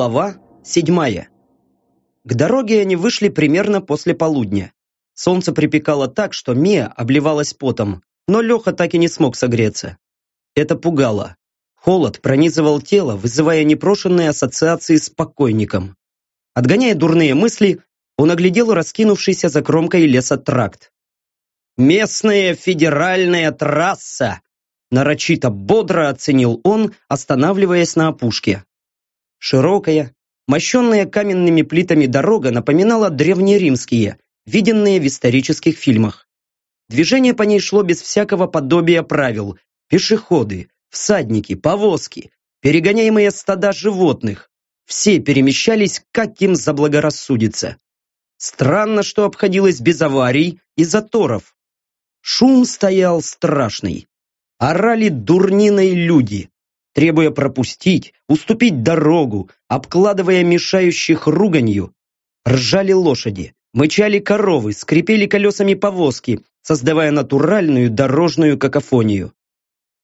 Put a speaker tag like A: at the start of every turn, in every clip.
A: Глава седьмая. К дороге они вышли примерно после полудня. Солнце припекало так, что Мия обливалась потом, но Леха так и не смог согреться. Это пугало. Холод пронизывал тело, вызывая непрошенные ассоциации с покойником. Отгоняя дурные мысли, он оглядел раскинувшийся за кромкой леса тракт. «Местная федеральная трасса!» Нарочито бодро оценил он, останавливаясь на опушке. Широкая, мощенная каменными плитами дорога напоминала древнеримские, виденные в исторических фильмах. Движение по ней шло без всякого подобия правил. Пешеходы, всадники, повозки, перегоняемые стада животных. Все перемещались, как им заблагорассудится. Странно, что обходилось без аварий и заторов. Шум стоял страшный. Орали дурниной люди, требуя пропустить, уступить дорогу, обкладывая мешающих руганью. Ржали лошади, мычали коровы, скрипели колесами повозки, создавая натуральную дорожную какофонию.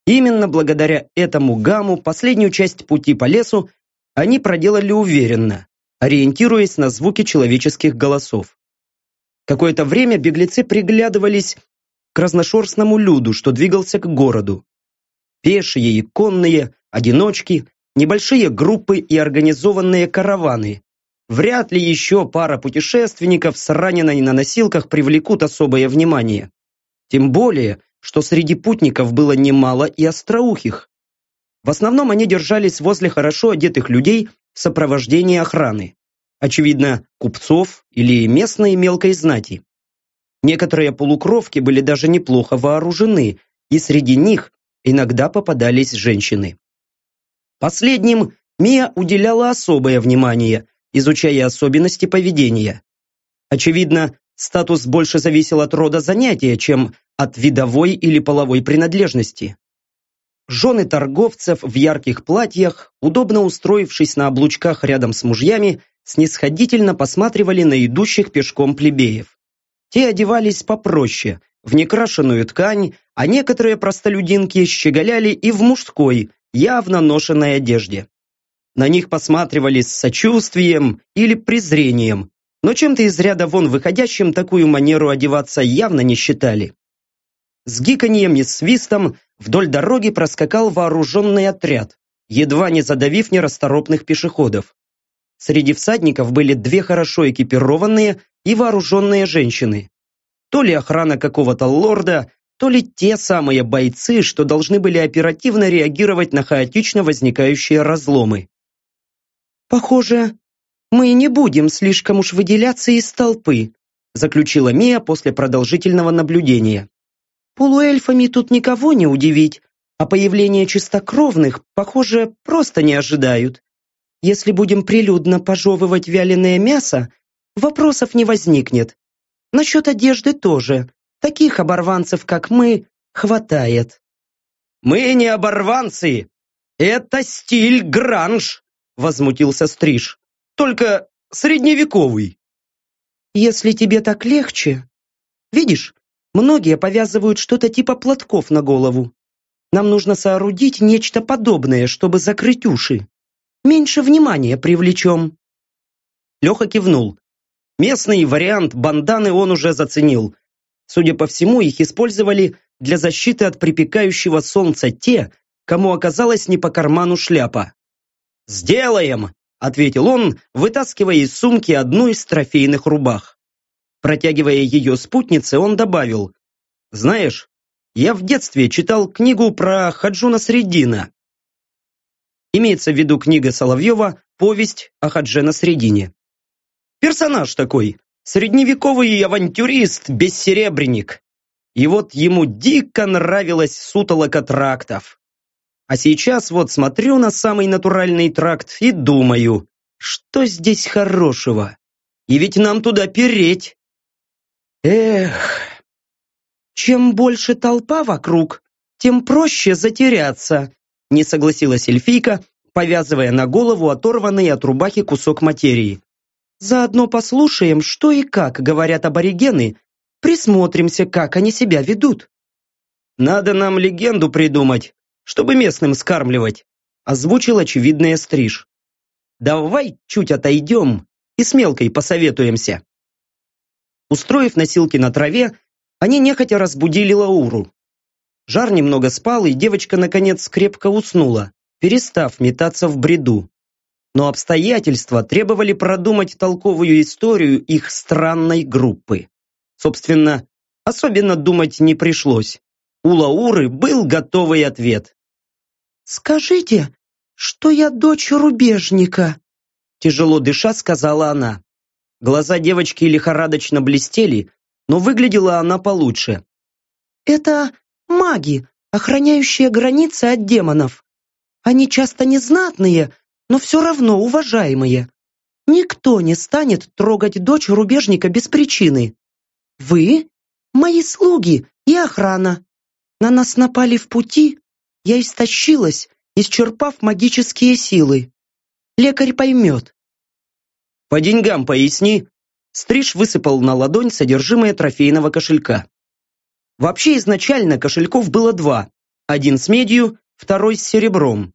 A: Именно благодаря этому гамму последнюю часть пути по лесу они проделали уверенно, ориентируясь на звуки человеческих голосов. Какое-то время беглецы приглядывались к разношерстному люду, что двигался к городу. Пешие и конные, одиночки, небольшие группы и организованные караваны. Вряд ли еще пара путешественников с раненой на носилках привлекут особое внимание. Тем более, что среди путников было немало и остроухих. В основном они держались возле хорошо одетых людей в сопровождении охраны. Очевидно, купцов или местной мелкой знати. Некоторые полукровки были даже неплохо вооружены, и среди них иногда попадались женщины. Последним Мия уделяла особое внимание, изучая особенности поведения. Очевидно, статус больше зависел от рода занятия, чем от видовой или половой принадлежности. Жены торговцев в ярких платьях, удобно устроившись на облучках рядом с мужьями, снисходительно посматривали на идущих пешком плебеев. Те одевались попроще, в некрашенную ткань, а некоторые простолюдинки щеголяли и в мужской, явно ношенной одежде. На них посматривали с сочувствием или презрением, но чем-то из ряда вон выходящим такую манеру одеваться явно не считали. С гиканьем и свистом вдоль дороги проскакал вооруженный отряд, едва не задавив нерасторопных пешеходов. Среди всадников были две хорошо экипированные и вооруженные женщины. То ли охрана какого-то лорда, то ли те самые бойцы, что должны были оперативно реагировать на хаотично возникающие разломы. «Похоже, мы не будем слишком уж выделяться из толпы», заключила Мия после продолжительного наблюдения. «Полуэльфами тут никого не удивить, а появление чистокровных, похоже, просто не ожидают. Если будем прилюдно пожевывать вяленое мясо, вопросов не возникнет. Насчет одежды тоже. Таких оборванцев, как мы, хватает. «Мы не оборванцы! Это стиль гранж!» Возмутился Стриж. «Только средневековый!» «Если тебе так легче...» «Видишь, многие повязывают что-то типа платков на голову. Нам нужно соорудить нечто подобное, чтобы закрыть уши. Меньше внимания привлечем». Леха кивнул. Местный вариант банданы он уже заценил. Судя по всему, их использовали для защиты от припекающего солнца те, кому оказалась не по карману шляпа. «Сделаем!» – ответил он, вытаскивая из сумки одну из трофейных рубах. Протягивая ее спутнице, он добавил, «Знаешь, я в детстве читал книгу про Хаджуна Средина. Имеется в виду книга Соловьева «Повесть о Хадже на Средине». Персонаж такой, средневековый авантюрист-бессеребренник. И вот ему дико нравилась сутолока трактов. А сейчас вот смотрю на самый натуральный тракт и думаю, что здесь хорошего? И ведь нам туда переть. Эх, чем больше толпа вокруг, тем проще затеряться, не согласилась эльфийка, повязывая на голову оторванный от рубахи кусок материи. Заодно послушаем, что и как говорят аборигены, присмотримся, как они себя ведут. Надо нам легенду придумать, чтобы местным скармливать, озвучил очевидное стриж. давай чуть отойдем и с мелкой посоветуемся. Устроив носилки на траве, они нехотя разбудили Лауру. Жар немного спал, и девочка, наконец, крепко уснула, перестав метаться в бреду. Но обстоятельства требовали продумать толковую историю их странной группы. Собственно, особенно думать не пришлось. У Лауры был готовый ответ.
B: «Скажите, что я дочь рубежника?»
A: Тяжело дыша, сказала она. Глаза девочки лихорадочно блестели, но выглядела она получше.
B: «Это маги, охраняющие границы от демонов. Они часто незнатные, но все равно уважаемые. Никто не станет трогать дочь рубежника без причины. Вы – мои слуги и охрана. На нас напали в пути, я истощилась, исчерпав магические силы. Лекарь поймет.
A: По деньгам поясни. Стриж высыпал на ладонь содержимое трофейного кошелька. Вообще изначально кошельков было два. Один с медью, второй с серебром.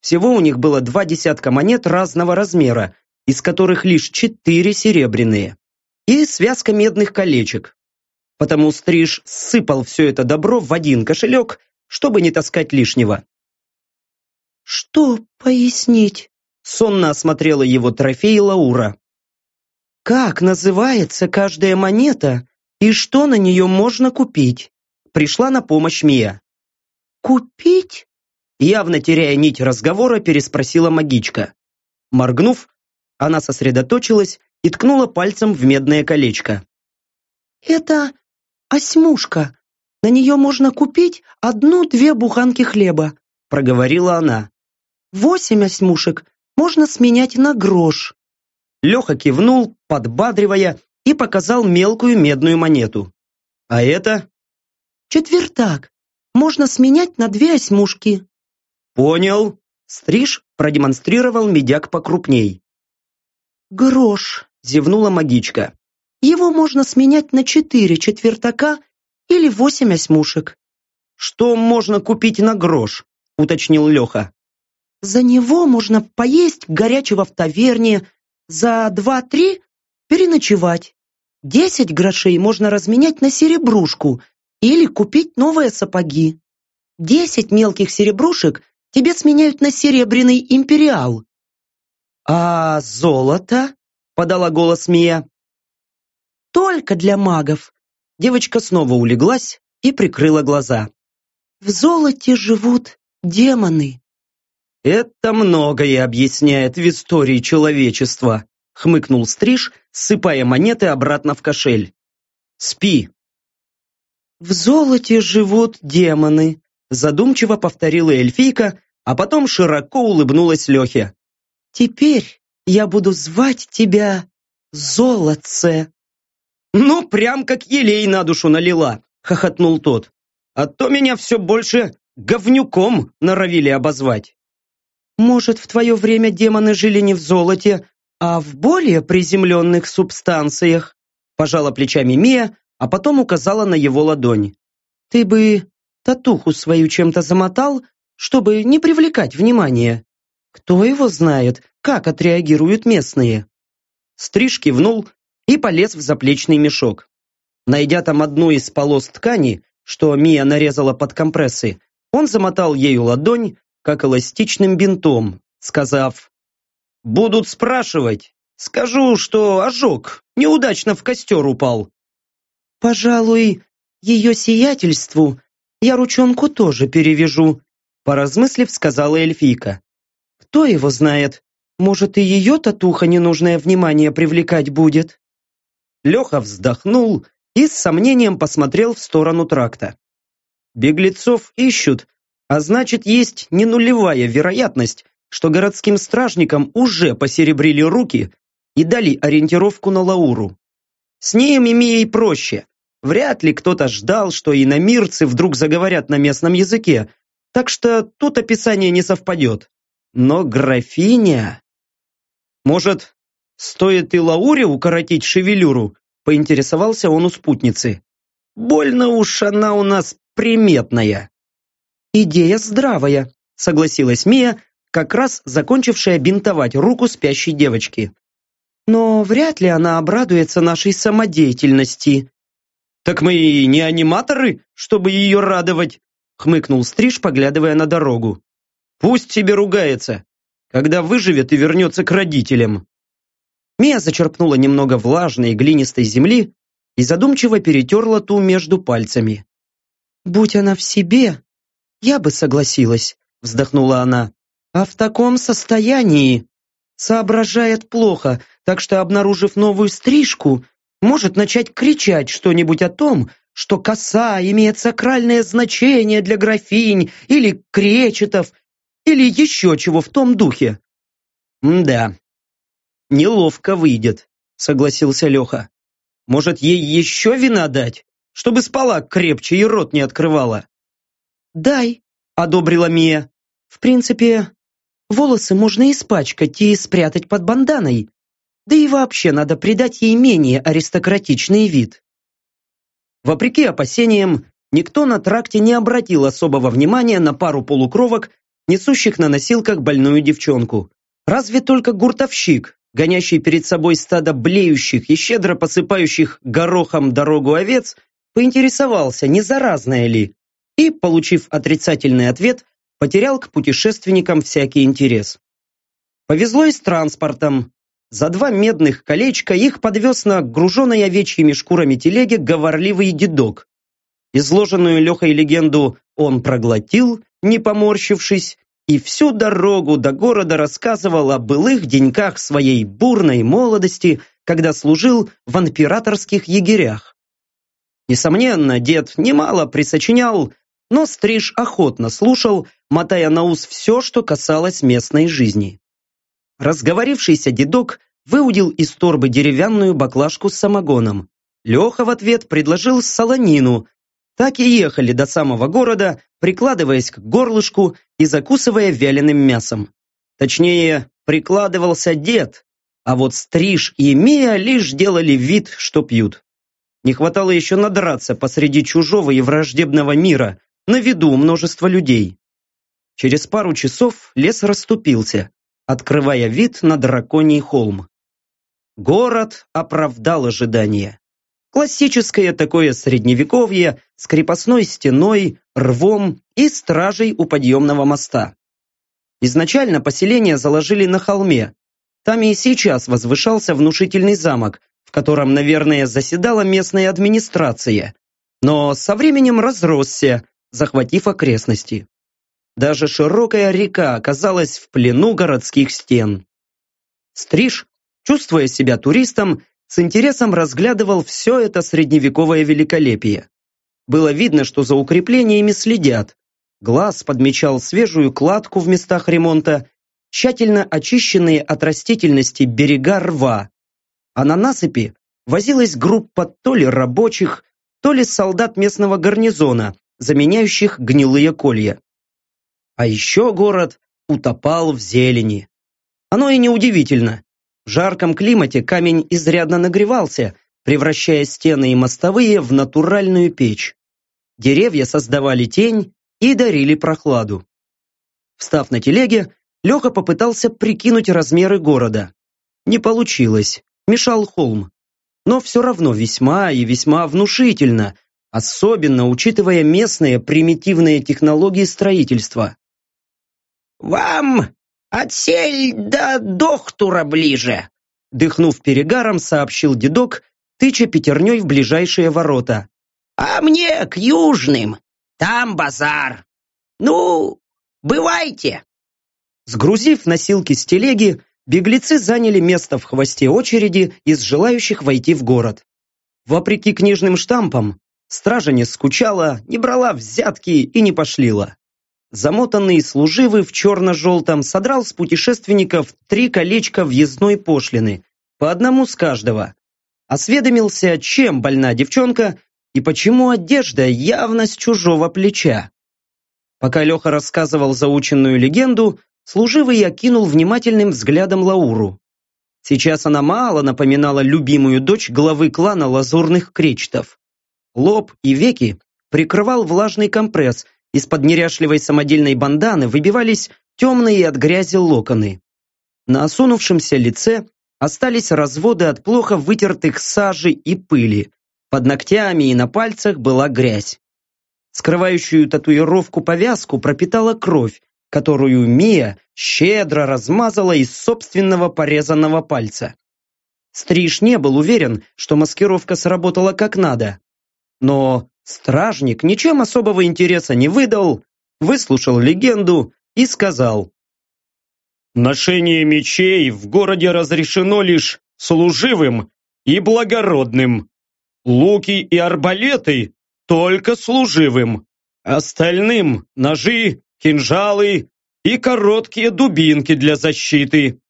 A: Всего у них было два десятка монет разного размера, из которых лишь четыре серебряные. И связка медных колечек. Потому Стриж сыпал все это добро в один кошелек, чтобы не таскать лишнего.
B: «Что пояснить?»
A: Сонно осмотрела его трофей Лаура.
B: «Как называется каждая монета и что на нее можно купить?»
A: Пришла на помощь Мия.
B: «Купить?»
A: Явно теряя нить разговора, переспросила магичка. Моргнув, она сосредоточилась и ткнула пальцем в медное колечко.
B: «Это осьмушка. На нее можно купить одну-две буханки хлеба», проговорила она. «Восемь осьмушек можно сменять на грош».
A: Леха кивнул, подбадривая, и показал мелкую медную монету. «А это?»
B: «Четвертак. Можно сменять на две осьмушки».
A: «Понял». Стриж продемонстрировал медяк покрупней.
B: «Грош», —
A: зевнула магичка.
B: «Его можно сменять на четыре четвертака или восемь осьмушек».
A: «Что можно купить на грош?» — уточнил Леха.
B: «За него можно поесть горячего в таверне, за два-три переночевать. Десять грошей можно разменять на серебрушку или купить новые сапоги. Десять мелких серебрушек тебе сменяют на серебряный империал.
A: А золото? Подала голос Мия.
B: Только для магов.
A: Девочка снова улеглась и прикрыла глаза.
B: В золоте живут демоны.
A: Это многое объясняет в истории человечества, хмыкнул Стриж, сыпая монеты обратно в кошель. Спи.
B: В золоте живут демоны,
A: задумчиво повторила эльфийка, а потом широко улыбнулась Лехе.
B: «Теперь я буду звать тебя Золотце».
A: «Ну, прям как елей на душу налила», — хохотнул тот. «А то меня все больше говнюком норовили обозвать».
B: «Может, в твое время демоны жили не в золоте, а в более приземленных субстанциях?»
A: Пожала плечами Мия, а потом указала на его ладонь.
B: «Ты бы татуху свою чем-то замотал, чтобы не привлекать внимания. Кто его знает, как отреагируют местные?»
A: Стриж кивнул и полез в заплечный мешок. Найдя там одну из полос ткани, что Мия нарезала под компрессы, он замотал ею ладонь, как эластичным бинтом, сказав «Будут спрашивать, скажу, что ожог, неудачно в костер упал».
B: «Пожалуй, ее сиятельству я ручонку тоже перевяжу», поразмыслив, сказала эльфийка. «Кто его знает? Может, и ее татуха ненужное внимание привлекать будет?»
A: Леха вздохнул и с сомнением посмотрел в сторону тракта. Беглецов ищут, а значит, есть не нулевая вероятность, что городским стражникам уже посеребрили руки и дали ориентировку на Лауру. С ней Мимией проще. Вряд ли кто-то ждал, что иномирцы вдруг заговорят на местном языке, так что тут описание не совпадет. Но графиня... Может, стоит и Лауре укоротить шевелюру? Поинтересовался он у спутницы. Больно уж она у нас приметная.
B: Идея здравая, согласилась Мия,
A: как раз закончившая бинтовать руку спящей девочки.
B: «Но вряд ли она обрадуется нашей самодеятельности».
A: «Так мы и не аниматоры, чтобы ее радовать», хмыкнул Стриж, поглядывая на дорогу. «Пусть себе ругается, когда выживет и вернется к родителям». Мия зачерпнула немного влажной глинистой земли и задумчиво перетерла ту между пальцами.
B: «Будь она в себе, я бы согласилась», — вздохнула она. «А в таком состоянии соображает плохо, так что, обнаружив новую стрижку, может начать кричать что-нибудь о том, что коса имеет сакральное значение для графинь или кречетов, или еще чего в том духе.
A: «Да, неловко выйдет», — согласился Леха. «Может, ей еще вина дать, чтобы спала крепче и рот не открывала?»
B: «Дай», — одобрила Мия. «В принципе, волосы можно испачкать и спрятать под банданой. Да и вообще надо придать ей менее аристократичный вид».
A: Вопреки опасениям, никто на тракте не обратил особого внимания на пару полукровок, несущих на носилках больную девчонку. Разве только гуртовщик, гонящий перед собой стадо блеющих и щедро посыпающих горохом дорогу овец, поинтересовался, не заразная ли, и, получив отрицательный ответ, потерял к путешественникам всякий интерес. Повезло и с транспортом. За два медных колечка их подвез на груженной овечьими шкурами телеге говорливый дедок. Изложенную Лехой легенду он проглотил, не поморщившись, и всю дорогу до города рассказывал о былых деньках своей бурной молодости, когда служил в анпираторских егерях. Несомненно, дед немало присочинял, но Стриж охотно слушал, мотая на ус все, что касалось местной жизни. Разговорившийся дедок выудил из торбы деревянную баклажку с самогоном. Леха в ответ предложил солонину. Так и ехали до самого города, прикладываясь к горлышку и закусывая вяленым мясом. Точнее, прикладывался дед, а вот Стриж и Мия лишь делали вид, что пьют. Не хватало еще надраться посреди чужого и враждебного мира, на виду множества людей. Через пару часов лес расступился открывая вид на драконий холм. Город оправдал ожидания. Классическое такое средневековье с крепостной стеной, рвом и стражей у подъемного моста. Изначально поселение заложили на холме. Там и сейчас возвышался внушительный замок, в котором, наверное, заседала местная администрация. Но со временем разросся, захватив окрестности. Даже широкая река оказалась в плену городских стен. Стриж, чувствуя себя туристом, с интересом разглядывал все это средневековое великолепие. Было видно, что за укреплениями следят. Глаз подмечал свежую кладку в местах ремонта, тщательно очищенные от растительности берега рва. А на насыпи возилась группа то ли рабочих, то ли солдат местного гарнизона, заменяющих гнилые колья. А еще город утопал в зелени. Оно и неудивительно. В жарком климате камень изрядно нагревался, превращая стены и мостовые в натуральную печь. Деревья создавали тень и дарили прохладу. Встав на телеге, Леха попытался прикинуть размеры города. Не получилось, мешал холм. Но все равно весьма и весьма внушительно, особенно учитывая местные примитивные технологии строительства.
C: «Вам отсель до доктора ближе!»
A: Дыхнув перегаром, сообщил дедок, тыча пятерней в ближайшие ворота.
C: «А мне к южным! Там базар! Ну, бывайте!»
A: Сгрузив носилки с телеги, беглецы заняли место в хвосте очереди из желающих войти в город. Вопреки книжным штампам, стража не скучала, не брала взятки и не пошлила. Замотанный служивый в черно-желтом содрал с путешественников три колечка въездной пошлины, по одному с каждого. Осведомился, чем больна девчонка и почему одежда явно с чужого плеча. Пока Леха рассказывал заученную легенду, служивый окинул внимательным взглядом Лауру. Сейчас она мало напоминала любимую дочь главы клана лазурных кречетов. Лоб и веки прикрывал влажный компресс, из-под неряшливой самодельной банданы выбивались темные от грязи локоны. На осунувшемся лице остались разводы от плохо вытертых сажи и пыли. Под ногтями и на пальцах была грязь. Скрывающую татуировку повязку пропитала кровь, которую Мия щедро размазала из собственного порезанного пальца. Стриж не был уверен, что маскировка сработала как надо. Но стражник ничем особого интереса не выдал, выслушал легенду и сказал. «Ношение мечей в городе разрешено лишь служивым и благородным. Луки и арбалеты только служивым. Остальным ножи, кинжалы и короткие дубинки для защиты.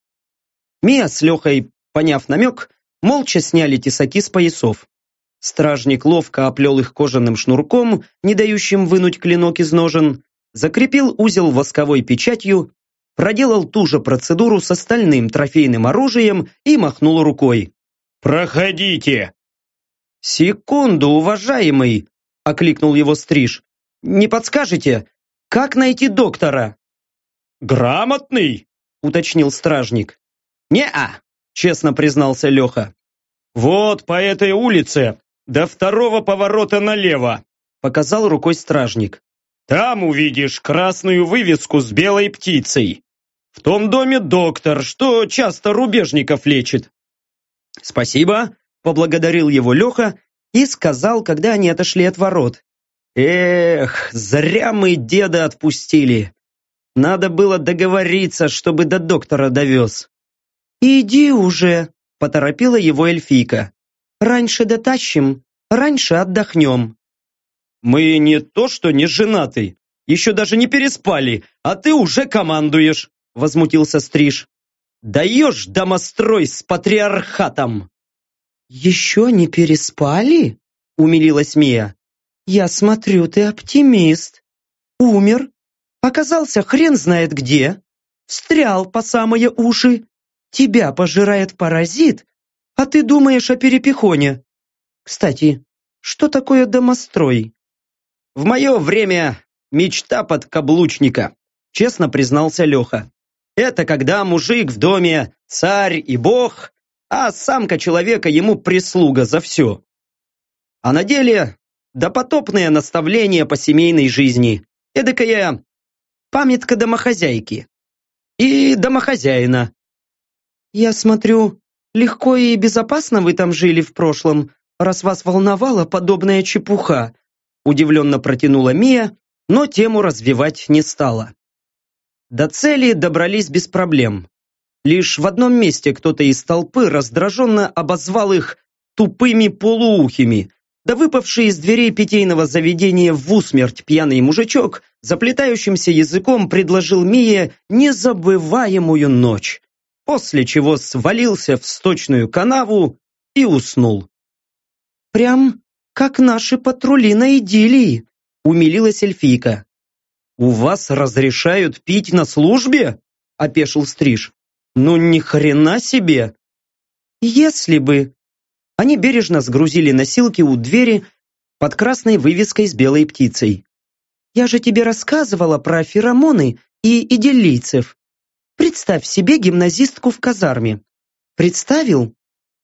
A: Мия с Лехой, поняв намек, молча сняли тесаки с поясов. Стражник ловко оплел их кожаным шнурком, не дающим вынуть клинок из ножен, закрепил узел восковой печатью, проделал ту же процедуру с остальным трофейным оружием и махнул рукой. «Проходите!» «Секунду, уважаемый!» – окликнул его Стриж. «Не подскажете, как найти доктора?» «Грамотный?» – уточнил стражник. «Не-а», – честно признался Леха. «Вот по этой улице, до второго поворота налево», – показал рукой стражник. «Там увидишь красную вывеску с белой птицей. В том доме доктор, что часто рубежников лечит». «Спасибо», – поблагодарил его Леха и сказал, когда они отошли от ворот. «Эх, зря мы деда отпустили. Надо было договориться, чтобы до доктора довез.
B: «Иди уже», – поторопила его эльфийка. «Раньше дотащим, раньше отдохнем».
A: «Мы не то что не женаты, еще даже не переспали, а ты уже командуешь», – возмутился Стриж. «Даешь домострой с патриархатом!»
B: «Еще не переспали?» – умилилась Мия. «Я смотрю, ты оптимист. Умер, Оказался хрен знает где, встрял по самые уши, тебя пожирает паразит, а ты думаешь о перепихоне. Кстати, что такое домострой?
A: В мое время мечта подкаблучника, честно признался Леха. Это когда мужик в доме царь и бог, а самка человека ему прислуга за все. А на деле допотопное наставление по семейной жизни, эдакая памятка домохозяйки. И домохозяина.
B: Я смотрю, легко и безопасно вы там жили в прошлом, раз вас волновала подобная чепуха.
A: Удивленно протянула Мия, но тему развивать не стала. До цели добрались без проблем. Лишь в одном месте кто-то из толпы раздраженно обозвал их тупыми полуухими, да выпавший из дверей питейного заведения в усмерть пьяный мужичок заплетающимся языком предложил Мие незабываемую ночь, после чего свалился в сточную канаву и уснул.
B: «Прям как наши патрули на идиллии», — умилилась эльфийка.
A: «У вас разрешают пить на службе?» — опешил Стриж. «Ну ни хрена себе!»
B: «Если бы...» Они бережно сгрузили носилки у двери под красной вывеской с белой птицей. Я же тебе рассказывала про феромоны и идиллийцев. Представь себе гимназистку в казарме. Представил?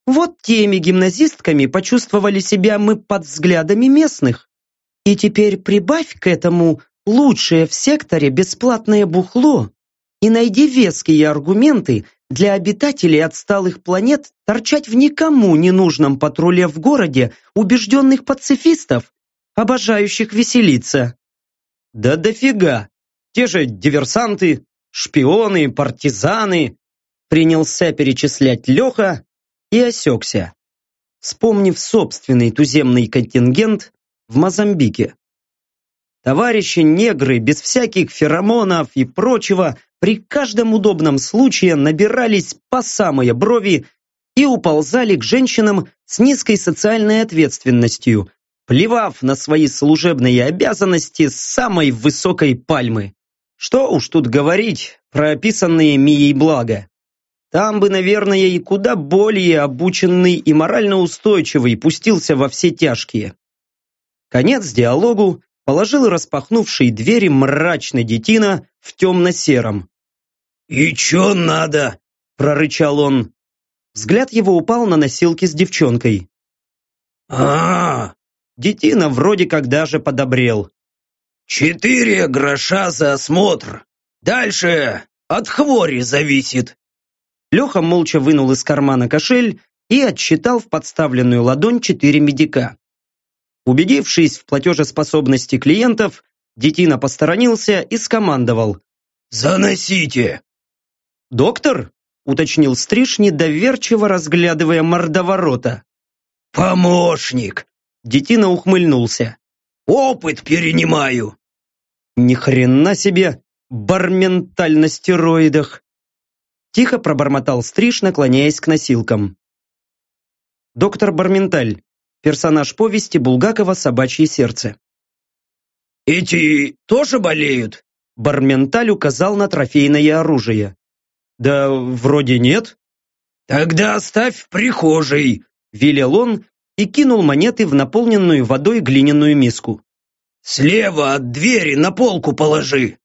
B: Вот теми гимназистками почувствовали себя мы под взглядами местных. И теперь прибавь к этому лучшее в секторе бесплатное бухло и найди веские аргументы для обитателей отсталых планет торчать в никому не нужном патруле в городе убежденных пацифистов, обожающих веселиться.
A: Да дофига! Те же диверсанты, шпионы, партизаны. Принялся перечислять Леха и осекся, вспомнив собственный туземный контингент в Мозамбике. Товарищи негры без всяких феромонов и прочего при каждом удобном случае набирались по самые брови и уползали к женщинам с низкой социальной ответственностью, плевав на свои служебные обязанности с самой высокой пальмы. Что уж тут говорить про описанные Мией блага. Там бы, наверное, и куда более обученный и морально устойчивый пустился во все тяжкие. Конец диалогу положил распахнувший двери мрачный детина в темно-сером,
C: «И чё надо?»
A: – прорычал он. Взгляд его упал на носилки с девчонкой.
C: а, -а, -а
A: Детина вроде как даже подобрел.
C: «Четыре гроша за осмотр. Дальше от хвори зависит».
A: Леха молча вынул из кармана кошель и отсчитал в подставленную ладонь четыре медика. Убедившись в платежеспособности клиентов, Детина посторонился и скомандовал.
C: «Заносите!»
A: «Доктор?» – уточнил Стриж, недоверчиво разглядывая мордоворота.
C: «Помощник!»
A: – Детина ухмыльнулся.
C: «Опыт перенимаю!»
A: «Ни хрена себе! Барменталь на стероидах!» Тихо пробормотал Стриж, наклоняясь к носилкам. Доктор Барменталь, персонаж повести Булгакова «Собачье сердце».
C: «Эти тоже болеют?»
A: Барменталь указал на трофейное оружие. «Да вроде нет».
C: «Тогда оставь в прихожей», –
A: велел он и кинул монеты в наполненную водой глиняную миску.
C: «Слева от двери на полку положи».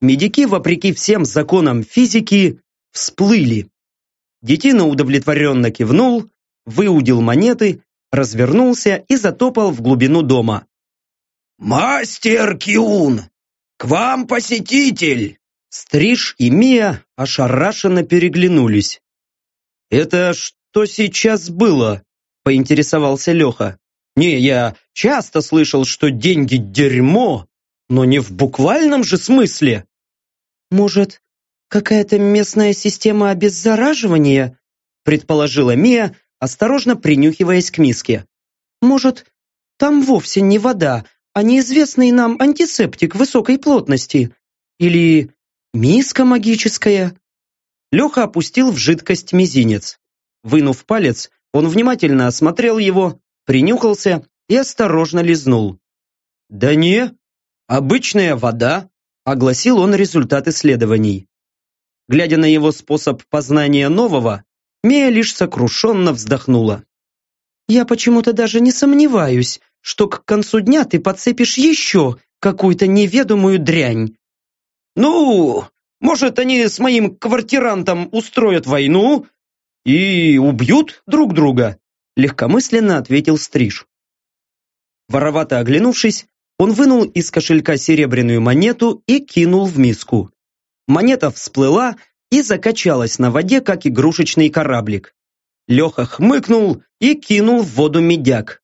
A: Медики, вопреки всем законам физики, всплыли. Детина удовлетворенно кивнул, выудил монеты, развернулся и затопал в глубину дома.
C: «Мастер Киун, к вам посетитель!»
A: Стриж и Мия ошарашенно переглянулись. «Это что сейчас было?» – поинтересовался Леха. «Не, я часто слышал, что деньги – дерьмо, но не в буквальном же смысле».
B: «Может, какая-то местная система обеззараживания?» – предположила Мия, осторожно принюхиваясь к миске. «Может, там вовсе не вода, а неизвестный нам антисептик высокой плотности? Или миска магическая?»
A: Леха опустил в жидкость мизинец. Вынув палец, он внимательно осмотрел его, принюхался и осторожно лизнул. «Да не, обычная вода», – огласил он результат исследований. Глядя на его способ познания нового, Мия лишь сокрушенно вздохнула.
B: «Я почему-то даже не сомневаюсь, что к концу дня ты подцепишь еще какую-то неведомую дрянь».
A: «Ну, может, они с моим квартирантом устроят войну и убьют друг друга?» легкомысленно ответил Стриж. Воровато оглянувшись, он вынул из кошелька серебряную монету и кинул в миску. Монета всплыла и закачалась на воде, как игрушечный кораблик. Леха хмыкнул и кинул в воду медяк.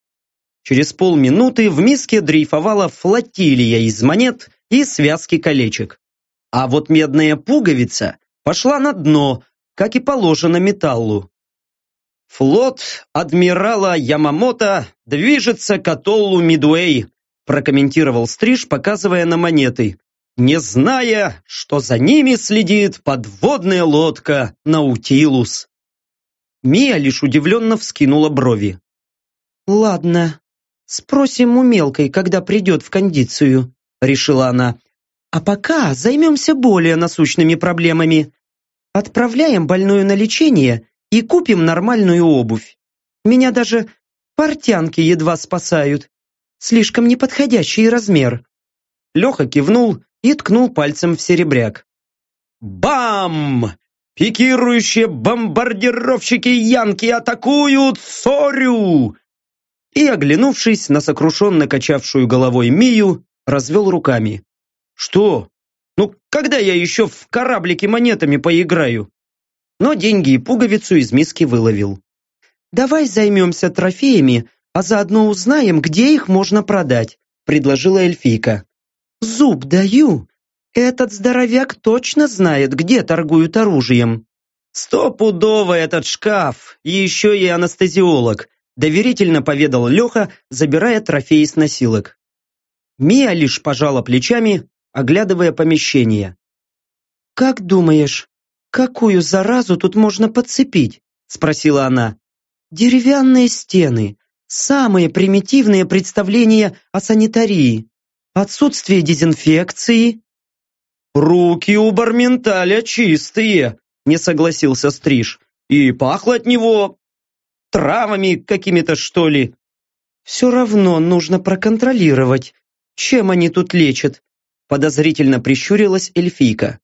A: Через полминуты в миске дрейфовала флотилия из монет и связки колечек. А вот медная пуговица пошла на дно, как и положено металлу. «Флот адмирала Ямамото движется к атоллу Мидуэй», прокомментировал Стриж, показывая на монеты не зная, что за ними следит подводная лодка Наутилус. Мия лишь удивленно вскинула брови.
B: «Ладно, спросим у мелкой, когда придет в кондицию», решила она. «А пока займемся более насущными проблемами. Отправляем больную на лечение и купим нормальную обувь. Меня даже портянки едва спасают. Слишком неподходящий размер».
A: Леха кивнул и ткнул пальцем в серебряк. Бам! Пикирующие бомбардировщики Янки атакуют Сорю! И, оглянувшись на сокрушенно качавшую головой Мию, развел руками. Что? Ну, когда я еще в кораблике монетами поиграю? Но деньги и пуговицу из миски выловил.
B: «Давай займемся трофеями, а заодно узнаем, где их можно продать», предложила эльфийка. Зуб даю. Этот здоровяк точно знает, где торгуют оружием.
A: Стопудово этот шкаф, еще и анестезиолог, доверительно поведал Леха, забирая трофеи с носилок. Мия лишь пожала плечами, оглядывая помещение.
B: «Как думаешь, какую заразу тут можно подцепить?» спросила она. «Деревянные стены, самые примитивные представления о санитарии. Отсутствие дезинфекции.
A: Руки у Барменталя чистые, не согласился Стриж. И пахло от него травами какими-то, что ли.
B: Все равно нужно проконтролировать, чем они тут лечат. Подозрительно прищурилась эльфийка.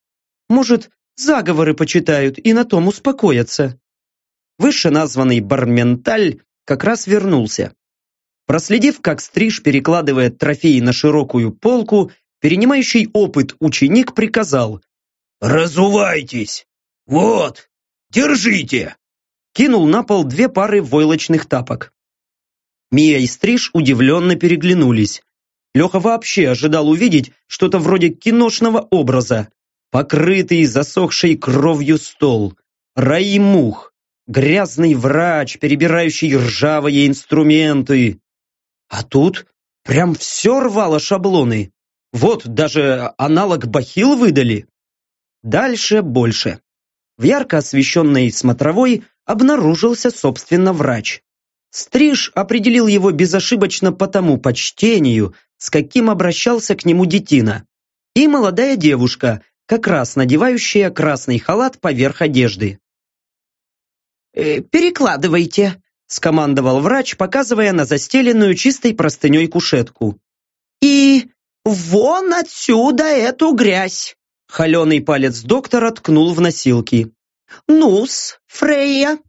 B: Может,
A: заговоры почитают и на том успокоятся. Вышеназванный Барменталь как раз вернулся. Проследив, как стриж перекладывает трофеи на широкую полку, перенимающий опыт ученик приказал
C: «Разувайтесь! Вот, держите!»
A: Кинул на пол две пары войлочных тапок. Мия и Стриж удивленно переглянулись. Леха вообще ожидал увидеть что-то вроде киношного образа. Покрытый засохшей кровью стол, раи мух, грязный врач, перебирающий ржавые инструменты. А тут прям все рвало шаблоны. Вот даже аналог бахил выдали. Дальше больше. В ярко освещенной смотровой обнаружился, собственно, врач. Стриж определил его безошибочно по тому почтению, с каким обращался к нему детина. И молодая девушка, как раз надевающая красный халат поверх одежды.
B: «Э, «Перекладывайте», – скомандовал врач, показывая на застеленную чистой простыней кушетку. «И вон отсюда эту грязь!»
A: Холеный палец доктора ткнул в носилки.
B: «Ну-с, Фрейя,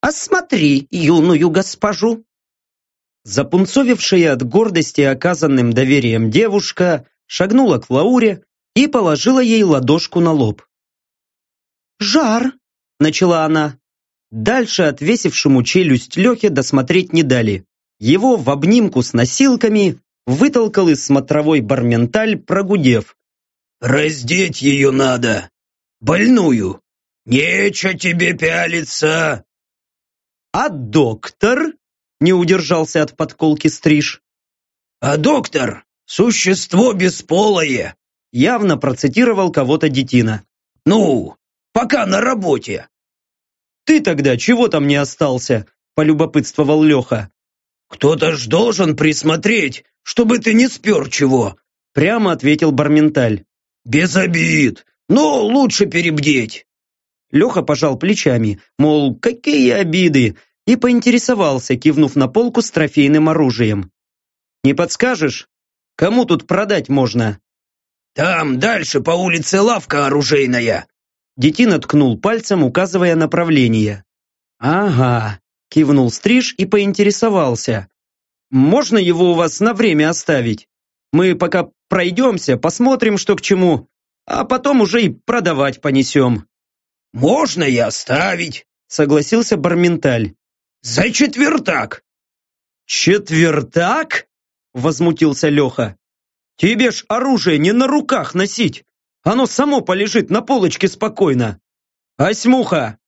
B: осмотри юную госпожу!»
A: Запунцовившая от гордости оказанным доверием девушка шагнула к Лауре и положила ей ладошку на лоб.
B: «Жар!» – начала она.
A: Дальше отвесившему челюсть Лехе досмотреть не дали. Его в обнимку с носилками вытолкал из смотровой барменталь, прогудев.
C: «Раздеть ее надо! Больную! Нече тебе пялиться!»
A: «А доктор?» – не удержался от подколки стриж.
C: «А доктор – существо бесполое!»
A: – явно процитировал кого-то детина.
C: «Ну, пока на работе!»
A: «Ты тогда чего там не остался?» – полюбопытствовал Леха.
C: «Кто-то ж должен присмотреть, чтобы ты не спер чего!»
A: – прямо ответил Барменталь.
C: «Без обид, но лучше перебдеть!»
A: Леха пожал плечами, мол, какие обиды, и поинтересовался, кивнув на полку с трофейным оружием. «Не подскажешь, кому тут продать можно?»
C: «Там дальше по улице лавка оружейная».
A: Детина ткнул пальцем, указывая направление. «Ага», кивнул Стриж и поинтересовался. «Можно его у вас на время оставить? Мы пока пройдемся, посмотрим, что к чему, а потом уже и продавать понесем».
C: «Можно и оставить», —
A: согласился Барменталь.
C: «За четвертак!»
A: «Четвертак?» — возмутился Леха. «Тебе ж оружие не на руках носить! Оно само полежит на полочке спокойно! Осьмуха!»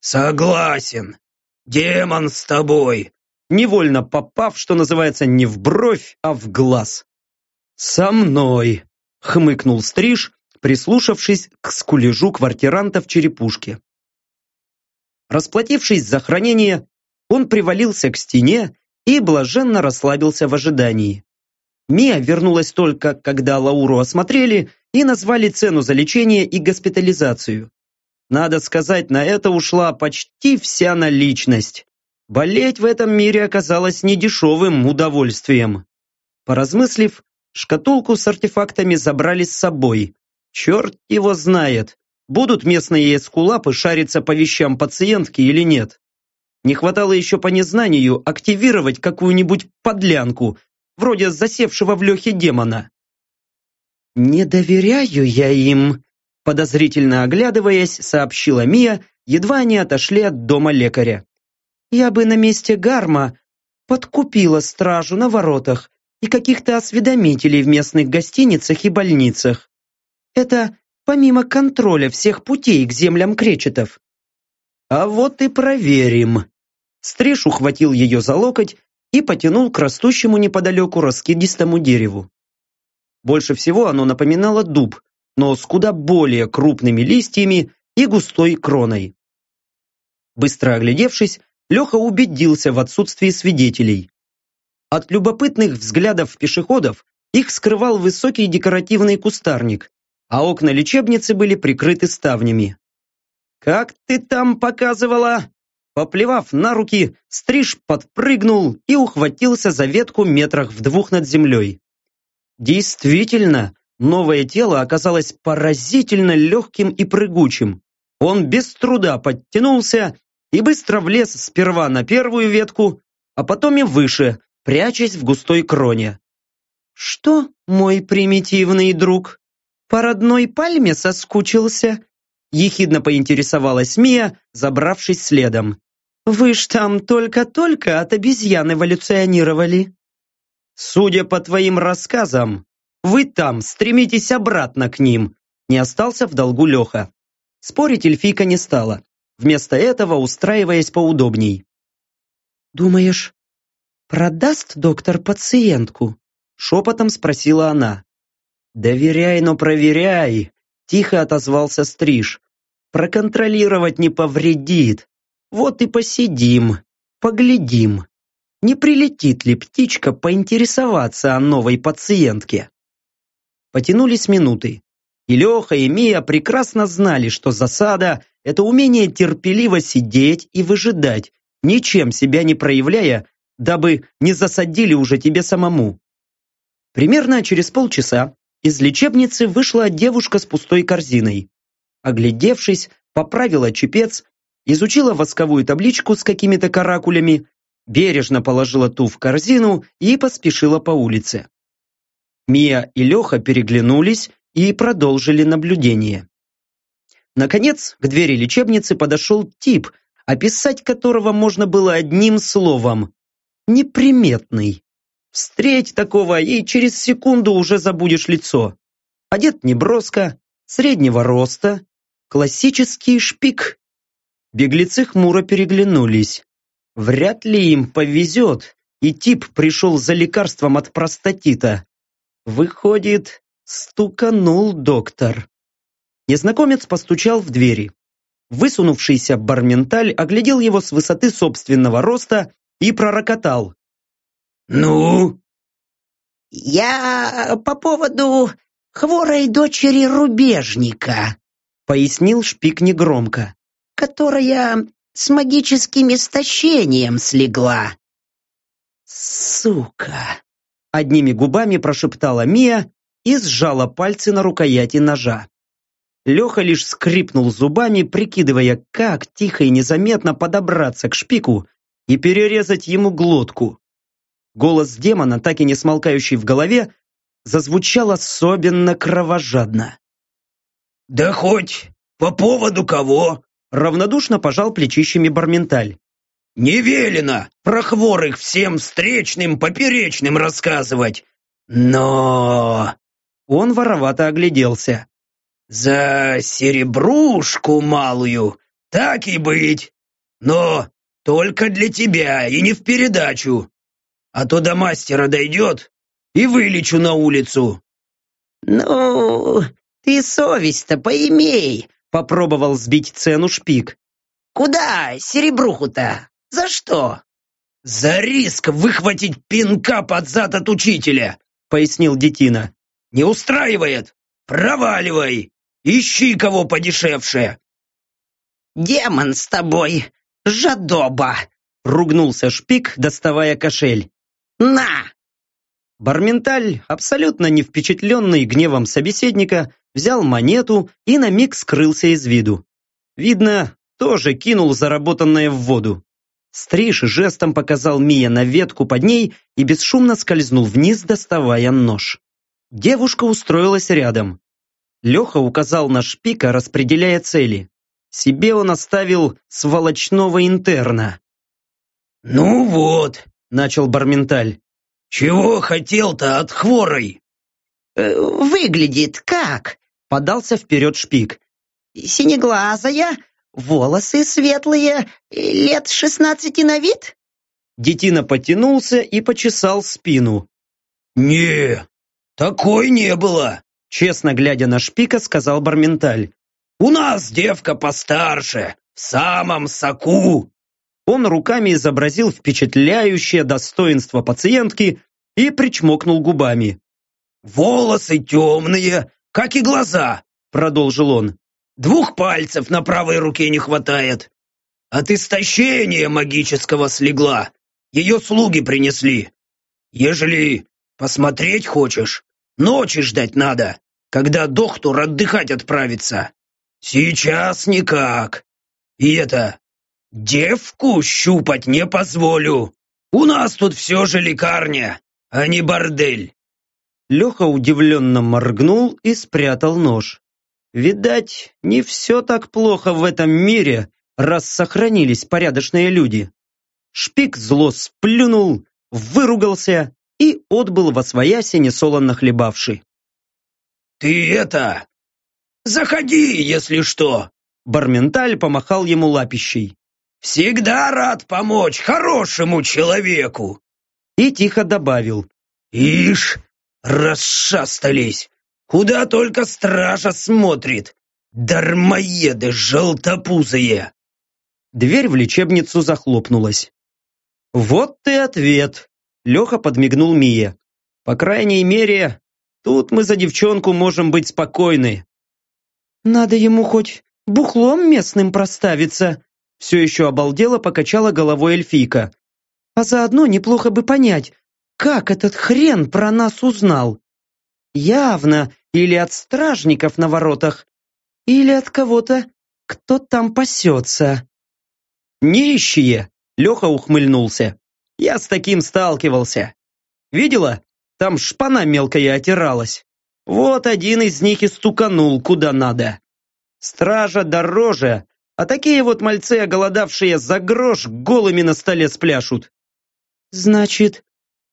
C: «Согласен! Демон с тобой!»
A: Невольно попав, что называется, не в бровь, а в глаз. «Со мной!» — хмыкнул Стриж, прислушавшись к скулежу квартиранта в черепушке. Расплатившись за хранение, он привалился к стене и блаженно расслабился в ожидании. Мия вернулась только, когда Лауру осмотрели и назвали цену за лечение и госпитализацию. Надо сказать, на это ушла почти вся наличность. Болеть в этом мире оказалось недешевым удовольствием. Поразмыслив, шкатулку с артефактами забрали с собой. Черт его знает, будут местные эскулапы шариться по вещам пациентки или нет. Не хватало еще по незнанию активировать какую-нибудь подлянку, вроде засевшего в Лехе демона. «Не доверяю я им», подозрительно оглядываясь, сообщила Мия, едва они отошли от дома лекаря. «Я бы на месте Гарма подкупила стражу на воротах и каких-то осведомителей в местных гостиницах и больницах. Это помимо контроля всех путей к землям кречетов. А вот и проверим. Стриж ухватил ее за локоть и потянул к растущему неподалеку раскидистому дереву. Больше всего оно напоминало дуб, но с куда более крупными листьями и густой кроной. Быстро оглядевшись, Леха убедился в отсутствии свидетелей. От любопытных взглядов пешеходов их скрывал высокий декоративный кустарник, а окна лечебницы были прикрыты ставнями. «Как ты там показывала?» Поплевав на руки, стриж подпрыгнул и ухватился за ветку метрах в двух над землей. Действительно, Новое тело оказалось поразительно легким и прыгучим. Он без труда подтянулся и быстро влез сперва на первую ветку, а потом и выше, прячась в густой кроне. «Что, мой примитивный друг, по родной пальме соскучился?» Ехидно поинтересовалась Мия, забравшись следом. «Вы ж там только-только от обезьян эволюционировали». «Судя по твоим рассказам, вы там стремитесь обратно к ним», не остался в долгу Леха. Спорить эльфийка не стала, вместо этого устраиваясь поудобней.
B: «Думаешь, продаст доктор пациентку?»
A: Шепотом спросила она. «Доверяй, но проверяй», тихо отозвался Стриж. «Проконтролировать не повредит. Вот и посидим, поглядим. Не прилетит ли птичка поинтересоваться о новой пациентке?» Потянулись минуты. И Леха, и Мия прекрасно знали, что засада – это умение терпеливо сидеть и выжидать, ничем себя не проявляя, дабы не засадили уже тебе самому. Примерно через полчаса из лечебницы вышла девушка с пустой корзиной. Оглядевшись, поправила чепец, изучила восковую табличку с какими-то каракулями, бережно положила ту в корзину и поспешила по улице. Мия и Леха переглянулись и продолжили наблюдение. Наконец, к двери лечебницы подошел тип, описать которого можно было одним словом – неприметный. Встреть такого, и через секунду уже забудешь лицо. Одет неброско, среднего роста, классический шпик. Беглецы хмуро переглянулись. Вряд ли им повезет, и тип пришел за лекарством от простатита. Выходит, Стуканул доктор. Незнакомец постучал в двери. Высунувшийся барменталь оглядел его с высоты собственного роста и пророкотал.
C: «Ну?»
D: «Я по поводу хворой дочери рубежника»,
A: пояснил шпик негромко.
D: «которая с магическим истощением слегла». «Сука!»
A: Одними губами прошептала Мия и сжала пальцы на рукояти ножа. Леха лишь скрипнул зубами, прикидывая, как тихо и незаметно подобраться к шпику и перерезать ему глотку. Голос демона, так и не смолкающий в голове, зазвучал особенно кровожадно.
C: «Да хоть по поводу кого?»
A: равнодушно пожал плечищами Барменталь.
C: «Не велено про хворых всем встречным поперечным рассказывать, но
A: он воровато огляделся.
C: «За серебрушку малую, так и быть. Но только для тебя и не в передачу. А то до мастера дойдет и вылечу на улицу».
D: «Ну, ты совесть-то поимей», —
A: попробовал сбить цену шпик.
D: «Куда серебруху-то? За что?»
C: «За риск выхватить пинка под зад от учителя», — пояснил Детина. Не устраивает? Проваливай! Ищи кого подешевше!»
D: «Демон с тобой, жадоба!»
A: — ругнулся шпик, доставая кошель.
D: «На!»
A: Барменталь, абсолютно не впечатленный гневом собеседника, взял монету и на миг скрылся из виду. Видно, тоже кинул заработанное в воду. Стриж жестом показал Мия на ветку под ней и бесшумно скользнул вниз, доставая нож. Девушка устроилась рядом. Леха указал на шпика, распределяя цели. Себе он оставил сволочного интерна.
C: «Ну вот», —
A: начал Барменталь.
C: «Чего хотел-то от хворой?»
D: э, «Выглядит как?»
A: — подался вперед шпик.
D: «Синеглазая, волосы светлые, лет шестнадцати на вид?»
A: Детина потянулся и почесал спину.
C: «Не, «Такой не было!»
A: Честно глядя на шпика, сказал Барменталь.
C: «У нас девка постарше, в самом соку!»
A: Он руками изобразил впечатляющее достоинство пациентки и причмокнул губами.
C: «Волосы темные, как и глаза», — продолжил он. «Двух пальцев на правой руке не хватает. От истощения магического слегла. Ее слуги принесли. Ежели посмотреть хочешь, Ночи ждать надо. когда доктор отдыхать отправится. Сейчас никак. И это, девку щупать не позволю. У нас тут все же лекарня, а не бордель.
A: Леха удивленно моргнул и спрятал нож. Видать, не все так плохо в этом мире, раз сохранились порядочные люди. Шпик зло сплюнул, выругался и отбыл во свояси несолоно хлебавший.
C: «Ты это... Заходи, если что!»
A: Барменталь помахал ему лапищей.
C: «Всегда рад помочь хорошему человеку!»
A: И тихо добавил.
C: «Ишь, расшастались! Куда только стража смотрит! Дармоеды желтопузые!»
A: Дверь в лечебницу захлопнулась. «Вот и ответ!» Леха подмигнул Мие. «По крайней мере, тут мы за девчонку можем быть спокойны».
B: «Надо ему хоть бухлом местным проставиться»,
A: все еще обалдело покачала головой эльфийка.
B: «А заодно неплохо бы понять, как этот хрен про нас узнал. Явно или от стражников на воротах, или от кого-то, кто там пасется».
A: «Нищие!» — Леха ухмыльнулся. «Я с таким сталкивался. Видела? Там шпана мелкая отиралась. Вот один из них и стуканул куда надо. Стража дороже, а такие вот мальцы, оголодавшие за грош, голыми на столе спляшут.
B: Значит,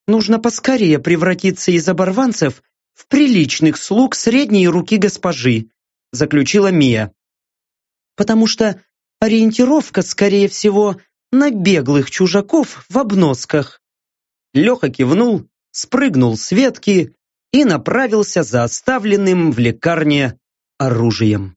B: нужно поскорее превратиться из оборванцев в приличных слуг средней руки госпожи, заключила Мия. Потому что ориентировка, скорее всего, на беглых чужаков в обносках.
A: Леха кивнул, спрыгнул с ветки и направился за оставленным в лекарне оружием.